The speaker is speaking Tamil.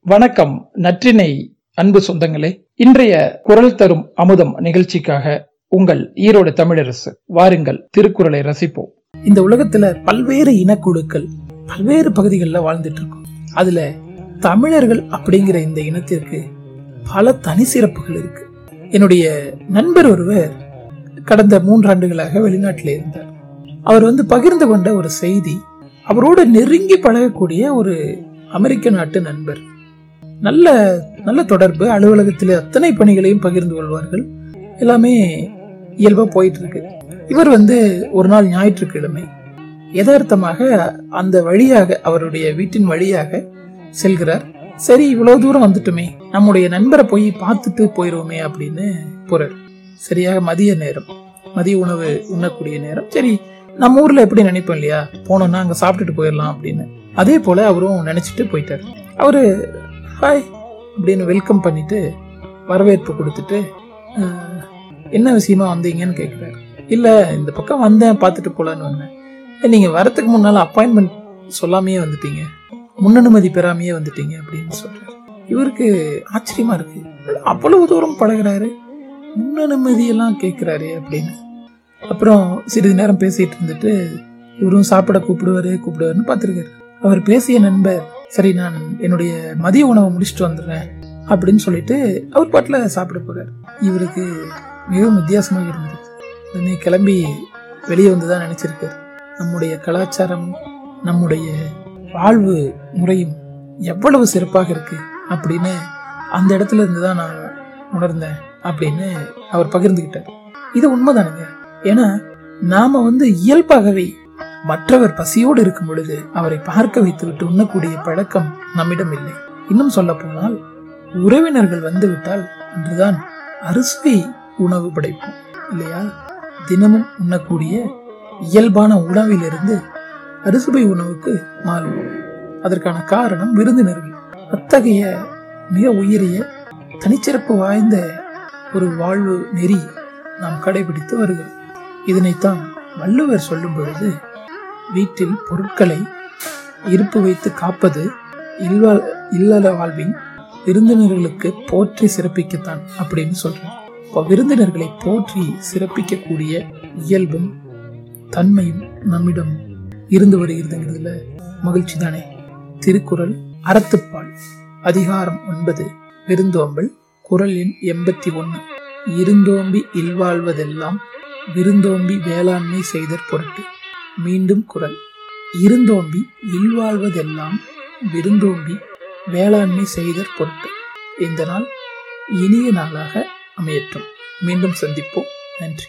வணக்கம் நற்றினை அன்பு சொந்தங்களே. இன்றைய குரல் தரும் அமுதம் நிகழ்ச்சிக்காக உங்கள் ஈரோடு தமிழரசு வாருங்கள் திருக்குறளை ரசிப்போம். இந்த உலகத்துல பல்வேறு இனக்குழுக்கள் பல்வேறு பகுதிகளில் வாழ்ந்துட்டு இருக்கும் அதுல தமிழர்கள் அப்படிங்கிற இந்த இனத்திற்கு பல தனி சிறப்புகள் இருக்கு. என்னுடைய நண்பர் ஒருவர் கடந்த மூன்றாண்டுகளாக வெளிநாட்டில் இருந்தார். அவர் வந்து பகிர்ந்து கொண்ட ஒரு செய்தி அவரோடு நெருங்கி பழகக்கூடிய ஒரு அமெரிக்க நாட்டு நண்பர். நல்ல நல்ல தொடர்பு அலுவலகத்தில் அத்தனை பணிகளையும் பகிர்ந்து கொள்வார்கள். எல்லாமே இயல்பாக போயிட்டு இருக்கு இவர் வந்து ஒரு நாள் ஞாயிற்றுக்கிழமை யதார்த்தமாக அந்த வழியாக அவருடைய வீட்டின் வழியாக செல்கிறார். சரி இவ்வளவு தூரம் வந்துட்டுமே நம்முடைய நண்பரை போய் பார்த்துட்டு போயிருவோமே அப்படின்னு போறார். சரியாக மதிய நேரம் மதிய உணவு உண்ணக்கூடிய நேரம். சரி நம்ம ஊர்ல எப்படி நினைப்போம் இல்லையா? போனோம்னா அங்க சாப்பிட்டுட்டு போயிடலாம் அப்படின்னு. அதே போல அவரும் நினைச்சிட்டு போயிட்டார். அவரு ஹாய் அப்படின்னு வெல்கம் பண்ணிட்டு வரவேற்பு கொடுத்துட்டு என்ன விஷயமா வந்தீங்கன்னு கேட்குறாரு இல்லை இந்த பக்கம் வந்தேன் பார்த்துட்டு போலான்னு வந்தேன். நீங்கள் வரத்துக்கு முன்னால் அப்பாயின்மெண்ட் சொல்லாமையே வந்துட்டீங்க. முன்னனுமதி பெறாமையே வந்துட்டீங்க அப்படின்னு சொல்கிறார் இவருக்கு ஆச்சரியமாக இருக்கு. அவ்வளவு தூரம் பழகுறாரு. முன்னனுமதியெல்லாம் கேட்குறாரு அப்படின்னு. அப்புறம் சிறிது நேரம் பேசிகிட்டு இருந்துட்டு இவரும் சாப்பிட கூப்பிடுவாரு கூப்பிடுவாருன்னு பார்த்துருக்காரு. அவர் பேசிய நண்பர் சரி நான் என்னுடைய மதிய உணவை முடிச்சுட்டு வந்துடுறேன் அப்படின்னு சொல்லிட்டு அவர் பாட்டில் சாப்பிட போகிறார் இவருக்கு மிகவும் வித்தியாசமாக இருந்தது. உடனே கிளம்பி வெளியே வந்து தான் நினச்சிருக்கார். நம்முடைய கலாச்சாரம் நம்முடைய வாழ்வு முறையும் எவ்வளவு சிறப்பாக இருக்கு அப்படின்னு அந்த இடத்துல இருந்து தான் நான் உணர்ந்தேன் அப்படின்னு அவர் பகிர்ந்துக்கிட்டார் இது உண்மைதானுங்க. ஏன்னா நாம வந்து இயல்பாகவே மற்றவர் பசியோடு இருக்கும் பொழுது அவரை பார்க்க வைத்துவிட்டு உண்ணக்கூடிய பழக்கம் நம்மிடம் இல்லை. இன்னும் சொல்ல போனால் உறவினர்கள் வந்துவிட்டால் அன்றுதான் அரிசி உணவு படைப்போம். இல்லையா? தினமும் உண்ணக்கூடிய இயல்பான உணவிலிருந்து அறுசுவை உணவுக்கு மாறுவோம். அதற்கான காரணம் விருந்தினர்கள். அத்தகைய மிக உயரிய தனிச்சிறப்பு வாய்ந்த ஒரு வாழ்வு நெறி நாம் கடைபிடித்து வருகிறோம். இதனைத்தான் வள்ளுவர் சொல்லும் பொழுது வீட்டில் பொருட்களை இருப்பு வைத்து காப்பது இல்வா இல்லற வாழ்வின் விருந்தினர்களுக்கு போற்றி சிறப்பிக்கத்தான் அப்படின்னு சொல்றேன் இப்போ விருந்தினர்களை போற்றி சிறப்பிக்கக்கூடிய இயல்பும் தன்மையும் நம்மிடம் இருந்து வருகிறதுங்கிறதுல மகிழ்ச்சி தானே? திருக்குறள் அறத்துப்பால் அதிகாரம் ஒன்பது விருந்தோம்பல் குரல் எண் எண்பத்தி ஒன்னு இருந்தோம்பி இல்வாழ்வதெல்லாம் விருந்தோம்பி வேளாண்மை செய்தற் பொருட்டு. மீண்டும் குரல். இருந்தோம்பி இல்வாழ்வதெல்லாம் விருந்தோம்பி வேளாண்மை செய்தற் பொருட்டு. இந்த நாள் இனிய நாளாக அமையற்றும் மீண்டும் சந்திப்போம். நன்றி.